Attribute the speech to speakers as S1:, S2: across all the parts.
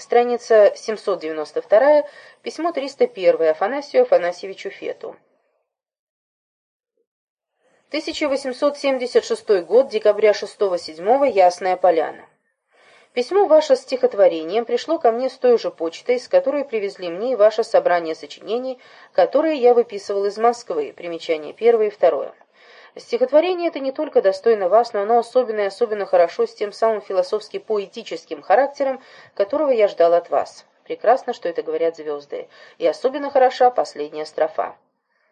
S1: Страница 792, письмо 301 Афанасию Афанасьевичу Фету. 1876 год, декабря 6-7, Ясная Поляна. Письмо ваше с стихотворением пришло ко мне с той же почтой, с которой привезли мне и ваше собрание сочинений, которые я выписывал из Москвы, примечания первое и второе. Стихотворение это не только достойно вас, но оно особенно и особенно хорошо с тем самым философски-поэтическим характером, которого я ждал от вас. Прекрасно, что это говорят звезды. И особенно хороша последняя строфа.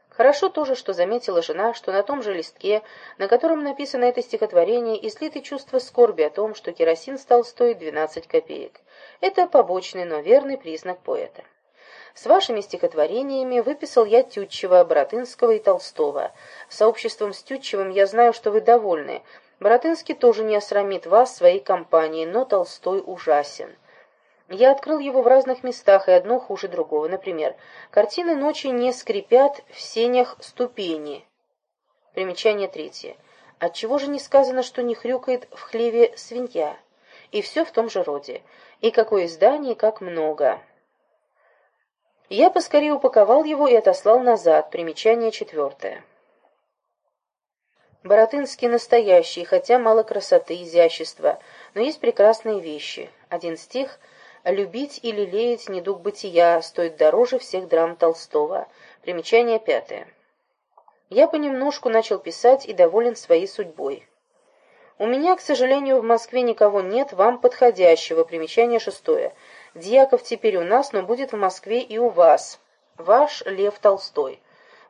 S1: Хорошо тоже, что заметила жена, что на том же листке, на котором написано это стихотворение, излиты чувство скорби о том, что керосин стал стоить 12 копеек. Это побочный, но верный признак поэта. С вашими стихотворениями выписал я Тютчева, Боротынского и Толстого. Сообществом с Тютчевым я знаю, что вы довольны. Боротынский тоже не осрамит вас своей компанией, но Толстой ужасен. Я открыл его в разных местах, и одно хуже другого. Например, картины ночи не скрипят в сенях ступени. Примечание третье. Отчего же не сказано, что не хрюкает в хлеве свинья? И все в том же роде. И какое издание, как много. Я поскорее упаковал его и отослал назад. Примечание четвертое. Боротынский настоящий, хотя мало красоты, изящества, но есть прекрасные вещи. Один стих — «Любить и лелеять недуг бытия стоит дороже всех драм Толстого». Примечание пятое. Я понемножку начал писать и доволен своей судьбой. У меня, к сожалению, в Москве никого нет, вам подходящего. Примечание шестое. Дьяков теперь у нас, но будет в Москве и у вас. Ваш Лев Толстой.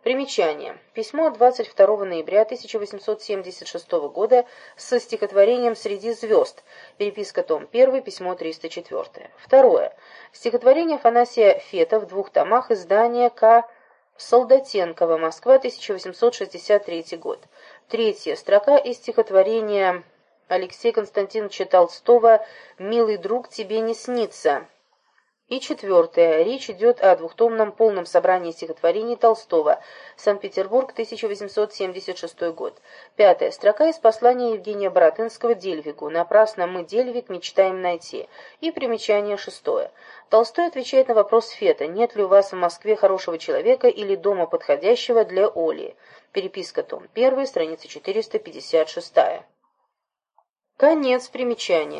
S1: Примечание. Письмо 22 ноября 1876 года со стихотворением «Среди звезд». Переписка том 1, письмо 304. Второе. Стихотворение Афанасия Фета в двух томах издания К. Солдатенкова, Москва, 1863 год. Третье. Строка из стихотворения Алексея Константиновича Толстого «Милый друг, тебе не снится». И четвертое. Речь идет о двухтомном полном собрании стихотворений Толстого. Санкт-Петербург, 1876 год. Пятое. Строка из послания Евгения Боротынского Дельвигу. «Напрасно мы, Дельвиг, мечтаем найти». И примечание шестое. Толстой отвечает на вопрос Фета, нет ли у вас в Москве хорошего человека или дома подходящего для Оли. Переписка том 1, страница 456. Конец примечания.